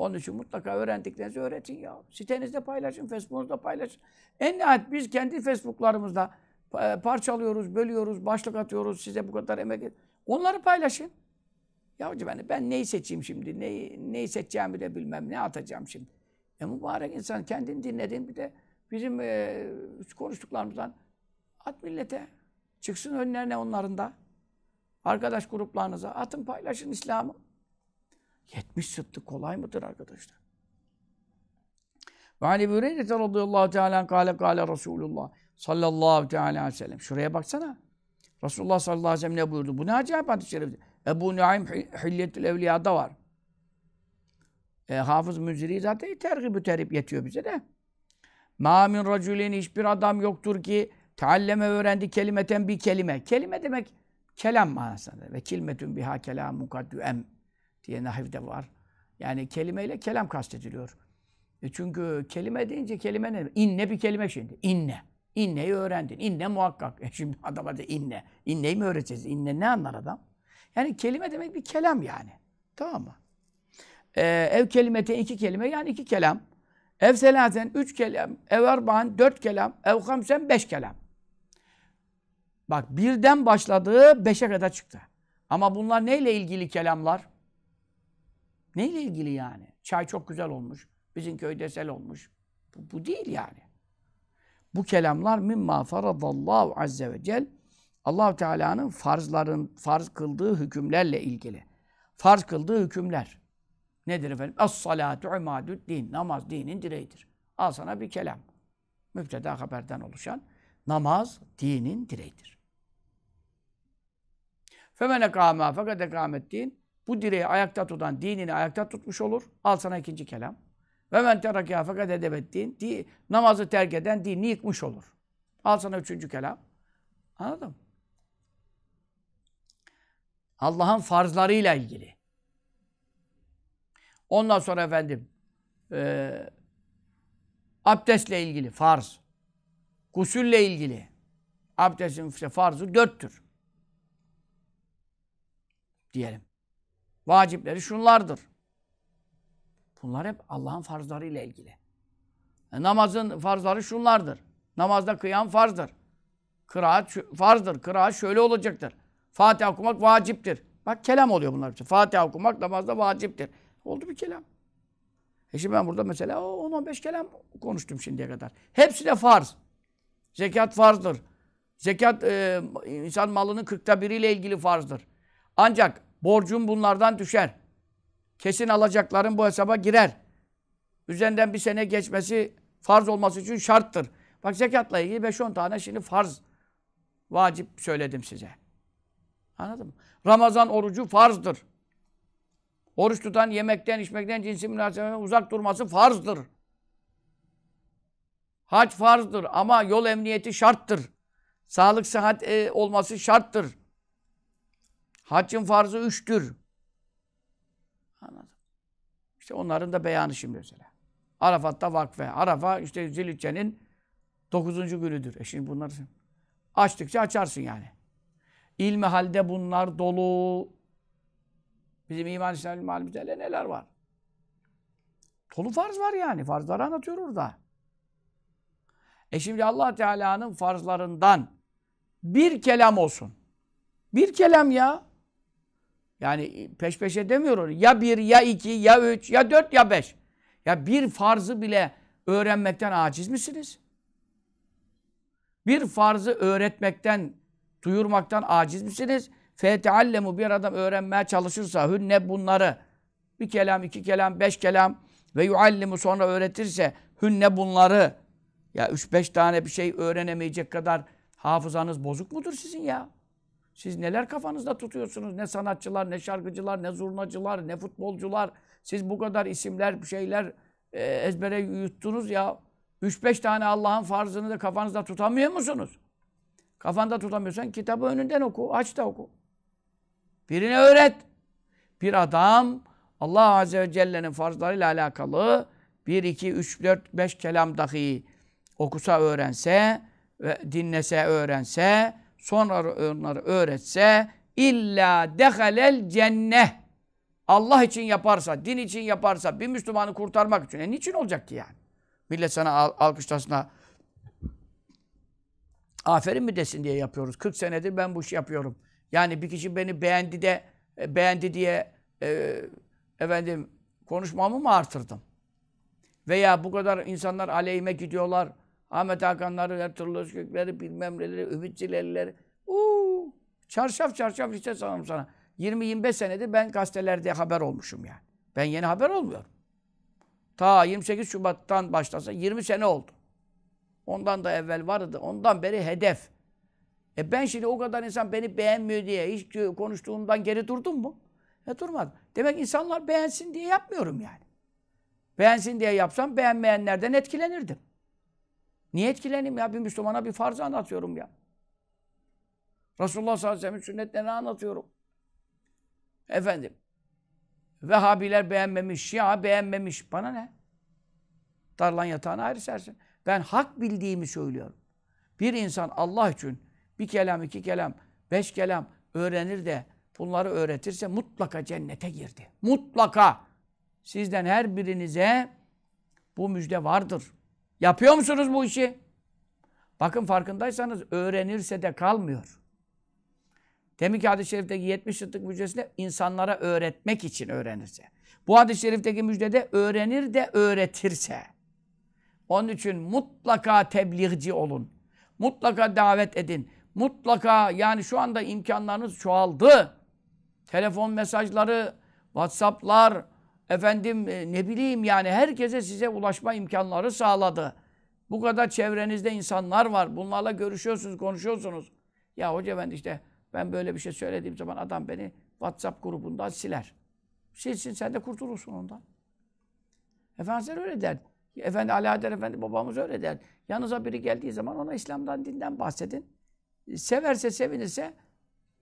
Onun için mutlaka öğrendiklerinizi öğretin ya. Sitenizde paylaşın, Facebook'unuzda paylaşın. En nihayet biz kendi Facebook'larımızda parçalıyoruz, bölüyoruz, başlık atıyoruz, size bu kadar emek et. Onları paylaşın. Ya ben, ben neyi seçeyim şimdi, neyi, neyi seçeceğimi de bilmem, ne atacağım şimdi. E mübarek insan kendini dinledin bir de bizim e, konuştuklarımızdan at millete. Çıksın önlerine onların da. Arkadaş gruplarınıza atın paylaşın İslam'ı. 70 sıddık kolay mıdır arkadaşlar? Ve hani Hüreyre radıyallahu teala kâle kâle Resulullah sallallahu teala aleyhi ve sellem. Şuraya baksana. Resulullah sallallahu aleyhi ve sellem ne buyurdu? Bu ne acayip hadis-i şerif. Ebu Nuaym Hilyetül Evliya'da var. E, Hafız Müziri zaten tergib terip yetiyor bize de. Ma min raculin hiçbir adam yoktur ki tealleme öğrendi kelimeten bir kelime. Kelime demek kelam manasında. Ve kilmetün biha kelam mukaddüem diye nahivde var. Yani kelimeyle kelam kastediliyor. E çünkü kelime deyince kelime ne? İnne bir kelime şimdi. İnne. İnneyi öğrendin. İnne muhakkak. E şimdi adama de inne. İnneyi mi öğreteceğiz? İnne ne anlar adam? Yani kelime demek bir kelam yani. Tamam mı? Ee, ev kelimete iki kelime yani iki kelam. Ev selaten üç kelam. Ev erbaan dört kelam. Ev hamsen beş kelam. Bak birden başladığı beşe kadar çıktı. Ama bunlar neyle ilgili kelamlar? Neyle ilgili yani? Çay çok güzel olmuş. Bizim köyde sel olmuş. Bu, bu değil yani. Bu kelamlar mimma faradallahu azze ve cel allah Teala'nın farzların, farz kıldığı hükümlerle ilgili. Farz kıldığı hükümler. Nedir efendim? As-salatu imadud din. Namaz dinin direğidir. Al sana bir kelam. Müpteda haberden oluşan namaz dinin direğidir. Femen ekâmâ fakat ekâmet din. Bu direği ayakta tutan dinini ayakta tutmuş olur. Al sana ikinci kelam. Ve men terakâ fakat edebet namazı terk eden dinini yıkmış olur. Al sana üçüncü kelam. Anladın mı? Allah'ın farzlarıyla ilgili. Ondan sonra efendim e, abdestle ilgili farz. Gusülle ilgili. Abdestin işte farzı dörttür. Diyelim. Vacipleri şunlardır. Bunlar hep Allah'ın farzlarıyla ilgili. E, namazın farzları şunlardır. Namazda kıyam farzdır. Kıraat farzdır. Kıraat şöyle olacaktır. Fatiha okumak vaciptir. Bak kelam oluyor bunlar. Fatiha okumak namazda vaciptir. Oldu bir kelam. E şimdi ben burada mesela o 10-15 kelam konuştum şimdiye kadar. Hepsi de farz. Zekat farzdır. Zekat e, insan malının kırkta biriyle ilgili farzdır. Ancak borcun bunlardan düşer. Kesin alacakların bu hesaba girer. Üzerinden bir sene geçmesi farz olması için şarttır. Bak zekatla ilgili 5-10 tane şimdi farz, vacip söyledim size. Anladın mı? Ramazan orucu farzdır. Oruç tutan yemekten, içmekten, cinsi münasebetten uzak durması farzdır. Hac farzdır ama yol emniyeti şarttır. Sağlık, sıhhat e, olması şarttır. Haccın farzı üçtür. Anladım. İşte onların da beyanı şimdi mesela. Arafat'ta vakfe. Arafa işte Zilhicce'nin dokuzuncu günüdür. E şimdi bunları açtıkça açarsın yani. İlmi halde bunlar dolu. Bizim iman İslam'ın malumunuzda neler var? Dolu farz var yani. Farzları anlatıyor orada. E şimdi allah Teala'nın farzlarından bir kelam olsun. Bir kelam ya. Yani peş peşe demiyorum. Ya bir, ya iki, ya üç, ya dört, ya beş. Ya bir farzı bile öğrenmekten aciz misiniz? Bir farzı öğretmekten, duyurmaktan aciz misiniz? Feteallemu bir adam öğrenmeye çalışırsa hünne bunları bir kelam, iki kelam, beş kelam ve yuallimu sonra öğretirse hünne bunları ya üç beş tane bir şey öğrenemeyecek kadar hafızanız bozuk mudur sizin ya? Siz neler kafanızda tutuyorsunuz? Ne sanatçılar, ne şarkıcılar, ne zurnacılar, ne futbolcular. Siz bu kadar isimler, şeyler e, ezbere yuttunuz ya. 3-5 tane Allah'ın farzını da kafanızda tutamıyor musunuz? Kafanda tutamıyorsan kitabı önünden oku, aç da oku. Birine öğret. Bir adam Allah Azze ve Celle'nin farzlarıyla alakalı 1, 2, 3, 4, 5 kelam dahi okusa, öğrense, ve dinlese, öğrense, sonra onları öğretse illa dehalel cenneh. Allah için yaparsa, din için yaparsa, bir Müslümanı kurtarmak için. E niçin olacak ki yani? Millet sana al, alkışlasına aferin mi desin diye yapıyoruz. 40 senedir ben bu işi yapıyorum. Yani bir kişi beni beğendi de e, beğendi diye e, efendim konuşmamı mı artırdım? Veya bu kadar insanlar aleyhime gidiyorlar. Ahmet Hakanları, Ertuğrul Özkökleri, bilmem neleri, Ümitçileri. Uuu, çarşaf çarşaf işte sanırım sana. 20-25 senedir ben gazetelerde haber olmuşum yani. Ben yeni haber olmuyorum. Ta 28 Şubat'tan başlasa 20 sene oldu. Ondan da evvel vardı. Ondan beri hedef. E ben şimdi o kadar insan beni beğenmiyor diye hiç konuştuğumdan geri durdum mu? E durmadım. Demek insanlar beğensin diye yapmıyorum yani. Beğensin diye yapsam beğenmeyenlerden etkilenirdim. Niye etkileneyim ya? Bir Müslümana bir farzı anlatıyorum ya. Resulullah sallallahu aleyhi ve sellem'in sünnetlerini anlatıyorum. Efendim. Vehhabiler beğenmemiş, Şia beğenmemiş. Bana ne? Darlan yatağına ayrı sersin. Ben hak bildiğimi söylüyorum. Bir insan Allah için bir kelam, iki kelam, beş kelam öğrenir de bunları öğretirse mutlaka cennete girdi. Mutlaka. Sizden her birinize bu müjde vardır. Yapıyor musunuz bu işi? Bakın farkındaysanız öğrenirse de kalmıyor. Demek ki hadis-i şerifteki 70 yıllık müjdesinde insanlara öğretmek için öğrenirse. Bu hadis-i şerifteki müjdede öğrenir de öğretirse. Onun için mutlaka tebliğci olun. Mutlaka davet edin. Mutlaka yani şu anda imkanlarınız çoğaldı. Telefon mesajları, Whatsapp'lar, efendim e, ne bileyim yani herkese size ulaşma imkanları sağladı. Bu kadar çevrenizde insanlar var. Bunlarla görüşüyorsunuz, konuşuyorsunuz. Ya hoca ben işte ben böyle bir şey söylediğim zaman adam beni WhatsApp grubundan siler. Silsin sen de kurtulursun ondan. Efendimiz öyle der. Efendi Ali Adel Efendi babamız öyle der. Yanınıza biri geldiği zaman ona İslam'dan, dinden bahsedin. severse, sevinirse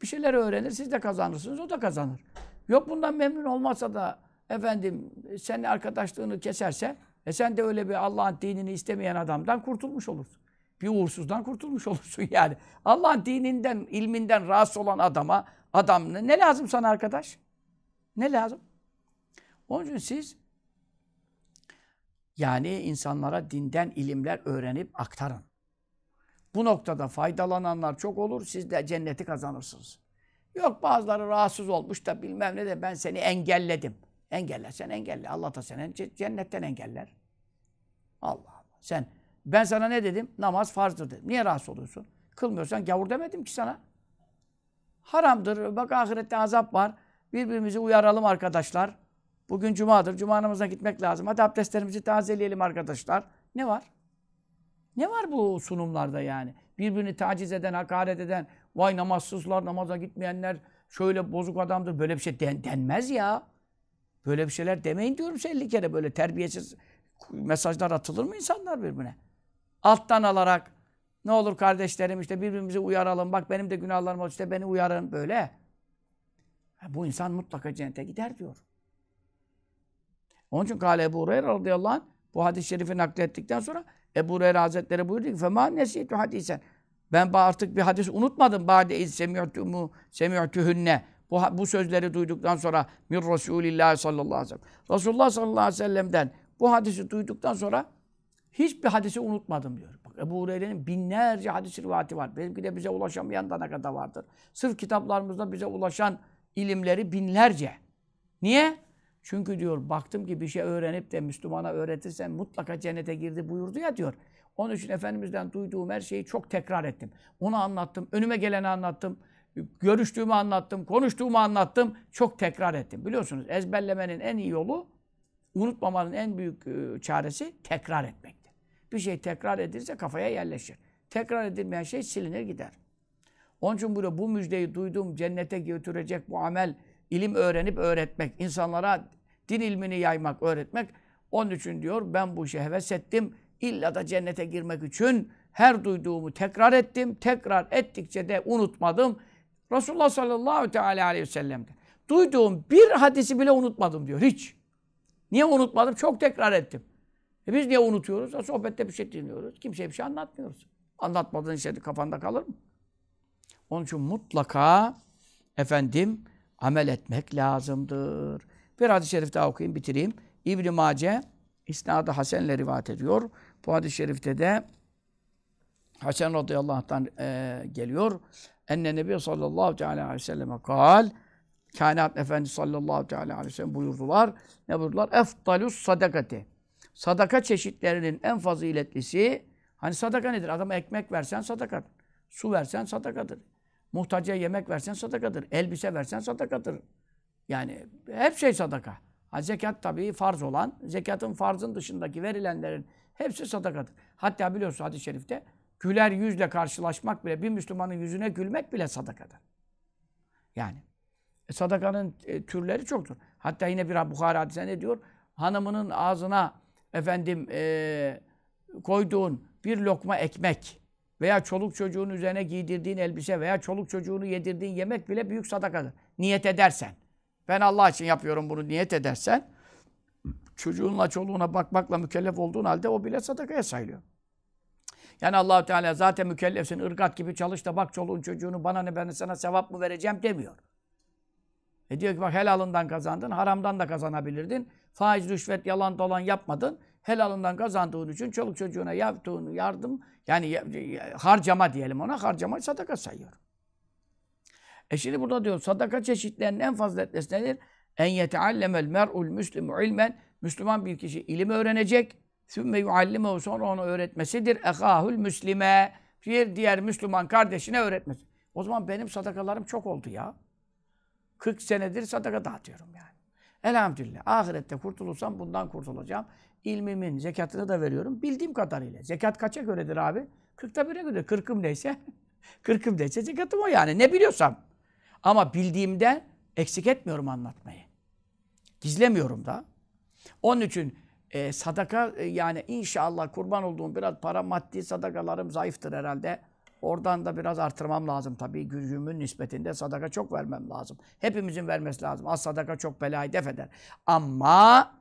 bir şeyler öğrenir, siz de kazanırsınız, o da kazanır. Yok bundan memnun olmazsa da efendim senin arkadaşlığını keserse e sen de öyle bir Allah'ın dinini istemeyen adamdan kurtulmuş olursun. Bir uğursuzdan kurtulmuş olursun yani. Allah'ın dininden, ilminden rahatsız olan adama, adam ne, lazım sana arkadaş? Ne lazım? Onun için siz yani insanlara dinden ilimler öğrenip aktarın. Bu noktada faydalananlar çok olur, siz de cenneti kazanırsınız. Yok bazıları rahatsız olmuş da bilmem ne de ben seni engelledim. Engellersen engelle. Allah da seni cennetten engeller. Allah Allah. Sen, ben sana ne dedim? Namaz farzdır dedim. Niye rahatsız oluyorsun? Kılmıyorsan gavur demedim ki sana. Haramdır. Bak ahirette azap var. Birbirimizi uyaralım arkadaşlar. Bugün cumadır. Cuma namazına gitmek lazım. Hadi abdestlerimizi tazeleyelim arkadaşlar. Ne var? Ne var bu sunumlarda yani? Birbirini taciz eden, hakaret eden, vay namazsızlar, namaza gitmeyenler şöyle bozuk adamdır. Böyle bir şey den denmez ya. Böyle bir şeyler demeyin diyorum 50 kere. Böyle terbiyesiz mesajlar atılır mı insanlar birbirine? Alttan alarak ne olur kardeşlerim işte birbirimizi uyaralım. Bak benim de günahlarım var işte beni uyarın böyle. Bu insan mutlaka cennete gider diyor. Onun için Kale Ebu Hureyre radıyallahu anh bu hadis-i şerifi naklettikten sonra Ebu Hureyre Hazretleri buyurdu ki فَمَا نَسِيتُ hadisen. Ben artık bir hadis unutmadım. Bade iz semi'tumu semi'tuhunne. bu, bu sözleri duyduktan sonra min Resulillah sallallahu aleyhi ve sellem. Resulullah sallallahu aleyhi ve sellem'den bu hadisi duyduktan sonra hiçbir hadisi unutmadım diyor. Bak Ebu Hureyre'nin binlerce hadis rivayeti var. Belki de bize ulaşamayan da ne kadar vardır. Sırf kitaplarımızda bize ulaşan ilimleri binlerce. Niye? Çünkü diyor baktım ki bir şey öğrenip de Müslümana öğretirsen mutlaka cennete girdi buyurdu ya diyor. Onun için Efendimiz'den duyduğum her şeyi çok tekrar ettim. Onu anlattım, önüme geleni anlattım, görüştüğümü anlattım, konuştuğumu anlattım, çok tekrar ettim. Biliyorsunuz ezberlemenin en iyi yolu, unutmamanın en büyük e, çaresi tekrar etmektir. Bir şey tekrar edilirse kafaya yerleşir. Tekrar edilmeyen şey silinir gider. Onun için böyle bu müjdeyi duyduğum cennete götürecek bu amel, ilim öğrenip öğretmek, insanlara din ilmini yaymak, öğretmek. Onun için diyor ben bu işe heves ettim. İlla da cennete girmek için her duyduğumu tekrar ettim. Tekrar ettikçe de unutmadım. Resulullah sallallahu teala aleyhi ve sellem'de. Duyduğum bir hadisi bile unutmadım diyor. Hiç. Niye unutmadım? Çok tekrar ettim. E biz niye unutuyoruz? Sohbette bir şey dinliyoruz. Kimseye bir şey anlatmıyoruz. Anlatmadığın şey kafanda kalır mı? Onun için mutlaka efendim amel etmek lazımdır. Bir hadis-i şerif daha okuyayım, bitireyim. İbn-i Mace, İsnadı Hasen'le rivayet ediyor. Bu hadis-i şerifte de Hasan radıyallahu anh'tan e, geliyor. Enne Nebi sallallahu teala aleyhi ve selleme kal. Kainat Efendi sallallahu teala aleyhi ve sellem buyurdular. Ne buyurdular? Eftalus sadakati. Sadaka çeşitlerinin en faziletlisi hani sadaka nedir? Adama ekmek versen sadakadır. Su versen sadakadır. Muhtaca yemek versen sadakadır. Elbise versen sadakadır. Yani hep şey sadaka. Ha, zekat tabii farz olan, zekatın farzın dışındaki verilenlerin hepsi sadakadır. Hatta biliyorsun hadis-i şerifte güler yüzle karşılaşmak bile, bir Müslümanın yüzüne gülmek bile sadakadır. Yani e, sadakanın e, türleri çoktur. Hatta yine bir Bukhari hadisinde ne diyor? Hanımının ağzına efendim e, koyduğun bir lokma ekmek veya çoluk çocuğun üzerine giydirdiğin elbise veya çoluk çocuğunu yedirdiğin yemek bile büyük sadakadır. Niyet edersen. Ben Allah için yapıyorum bunu niyet edersen çocuğunla çoluğuna bakmakla mükellef olduğun halde o bile sadakaya sayılıyor. Yani Allahu Teala zaten mükellefsin, ırgat gibi çalış da bak çoluğun çocuğunu bana ne ben sana sevap mı vereceğim demiyor. E diyor ki bak helalından kazandın, haramdan da kazanabilirdin. Faiz, rüşvet, yalan dolan yapmadın. Helalından kazandığın için çoluk çocuğuna yaptığın yardım, yani harcama diyelim ona, harcama sadaka sayıyor. E şimdi burada diyor sadaka çeşitlerinin en faziletlisi nedir? En yeteallemel mer'ul müslimu ilmen. Müslüman bir kişi ilim öğrenecek. Sümme yuallimehu sonra onu öğretmesidir. Ehahul müslime. Bir diğer Müslüman kardeşine öğretmesi. O zaman benim sadakalarım çok oldu ya. 40 senedir sadaka dağıtıyorum yani. Elhamdülillah. Ahirette kurtulursam bundan kurtulacağım. İlmimin zekatını da veriyorum. Bildiğim kadarıyla. Zekat kaça göredir abi? 40'ta bire göre. 40'ım neyse. 40'ım neyse zekatım o yani. Ne biliyorsam. Ama bildiğimde eksik etmiyorum anlatmayı. Gizlemiyorum da. Onun için e, sadaka e, yani inşallah kurban olduğum biraz para maddi sadakalarım zayıftır herhalde. Oradan da biraz artırmam lazım tabii. Gücümün nispetinde sadaka çok vermem lazım. Hepimizin vermesi lazım. Az sadaka çok belayı def eder. Ama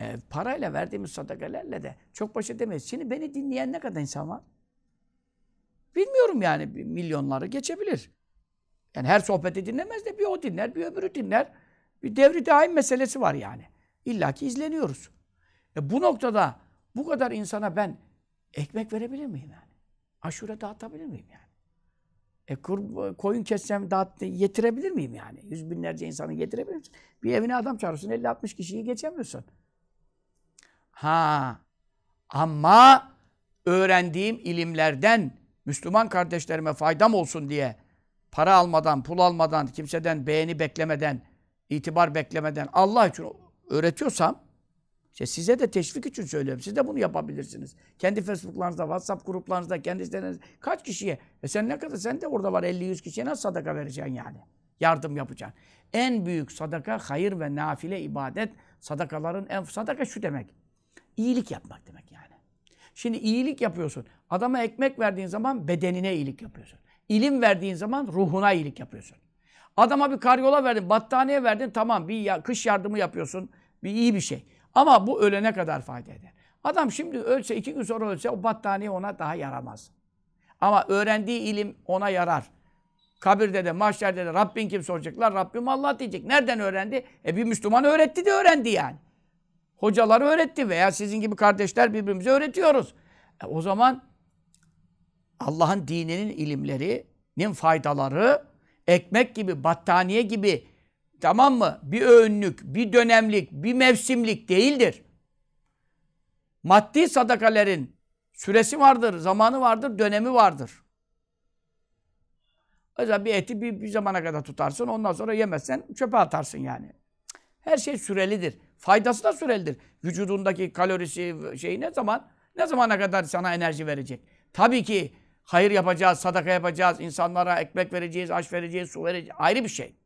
e, parayla verdiğimiz sadakalarla de çok baş edemeyiz. Şimdi beni dinleyen ne kadar insan var? Bilmiyorum yani milyonları geçebilir. Yani her sohbeti dinlemez de bir o dinler, bir öbürü dinler. Bir devri daim meselesi var yani. İlla ki izleniyoruz. E bu noktada bu kadar insana ben ekmek verebilir miyim yani? Aşure dağıtabilir miyim yani? E kur, koyun kessem dağıt, yetirebilir miyim yani? Yüz binlerce insanı getirebilir misin? Bir evine adam çağırıyorsun 50-60 kişiyi geçemiyorsun. Ha ama öğrendiğim ilimlerden Müslüman kardeşlerime faydam olsun diye para almadan, pul almadan, kimseden beğeni beklemeden, itibar beklemeden Allah için öğretiyorsam işte size de teşvik için söylüyorum. Siz de bunu yapabilirsiniz. Kendi Facebook'larınızda, WhatsApp gruplarınızda, kendi sitenizde kaç kişiye? E sen ne kadar? Sen de orada var 50-100 kişiye nasıl sadaka vereceksin yani? Yardım yapacaksın. En büyük sadaka hayır ve nafile ibadet. Sadakaların en sadaka şu demek. İyilik yapmak demek yani. Şimdi iyilik yapıyorsun. Adama ekmek verdiğin zaman bedenine iyilik yapıyorsun. İlim verdiğin zaman ruhuna iyilik yapıyorsun. Adama bir karyola verdin, battaniye verdin tamam bir ya, kış yardımı yapıyorsun. Bir iyi bir şey. Ama bu ölene kadar fayda eder. Adam şimdi ölse, iki gün sonra ölse o battaniye ona daha yaramaz. Ama öğrendiği ilim ona yarar. Kabirde de, mahşerde de Rabbin kim soracaklar? Rabbim Allah diyecek. Nereden öğrendi? E bir Müslüman öğretti de öğrendi yani. Hocalar öğretti veya sizin gibi kardeşler birbirimize öğretiyoruz. E o zaman Allah'ın dininin ilimlerinin faydaları ekmek gibi, battaniye gibi tamam mı? Bir öğünlük, bir dönemlik, bir mevsimlik değildir. Maddi sadakalerin süresi vardır, zamanı vardır, dönemi vardır. Mesela bir eti bir, bir zamana kadar tutarsın, ondan sonra yemezsen çöpe atarsın yani. Her şey sürelidir. Faydası da sürelidir. Vücudundaki kalorisi şey ne zaman, ne zamana kadar sana enerji verecek? Tabii ki hayır yapacağız, sadaka yapacağız, insanlara ekmek vereceğiz, aş vereceğiz, su vereceğiz. Ayrı bir şey.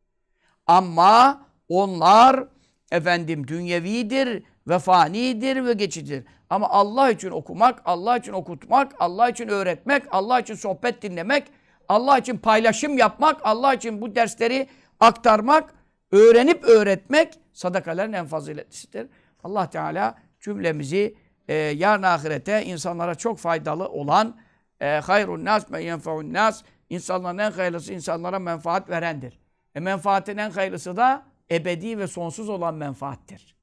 Ama onlar efendim dünyevidir ve fanidir ve geçidir. Ama Allah için okumak, Allah için okutmak, Allah için öğretmek, Allah için sohbet dinlemek, Allah için paylaşım yapmak, Allah için bu dersleri aktarmak, öğrenip öğretmek sadakaların en faziletlisidir. Allah Teala cümlemizi e, yarın ahirete insanlara çok faydalı olan e, hayrun nas men yenfeun nas insanların en hayırlısı insanlara menfaat verendir. E menfaatin en hayırlısı da ebedi ve sonsuz olan menfaattir.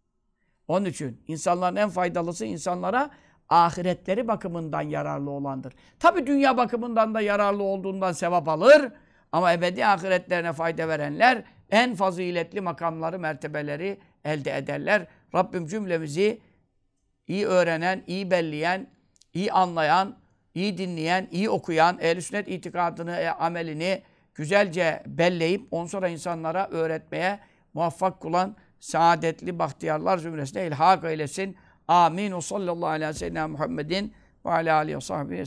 Onun için insanların en faydalısı insanlara ahiretleri bakımından yararlı olandır. Tabi dünya bakımından da yararlı olduğundan sevap alır. Ama ebedi ahiretlerine fayda verenler en faziletli makamları, mertebeleri elde ederler. Rabbim cümlemizi iyi öğrenen, iyi belleyen, iyi anlayan, iyi dinleyen, iyi okuyan, ehl sünnet itikadını, e, amelini güzelce belleyip ondan sonra insanlara öğretmeye muvaffak kılan saadetli bahtiyarlar zümresine ilhak eylesin. Amin. O sallallahu aleyhi ve sellem Muhammedin ve aleyhi ve sahbihi.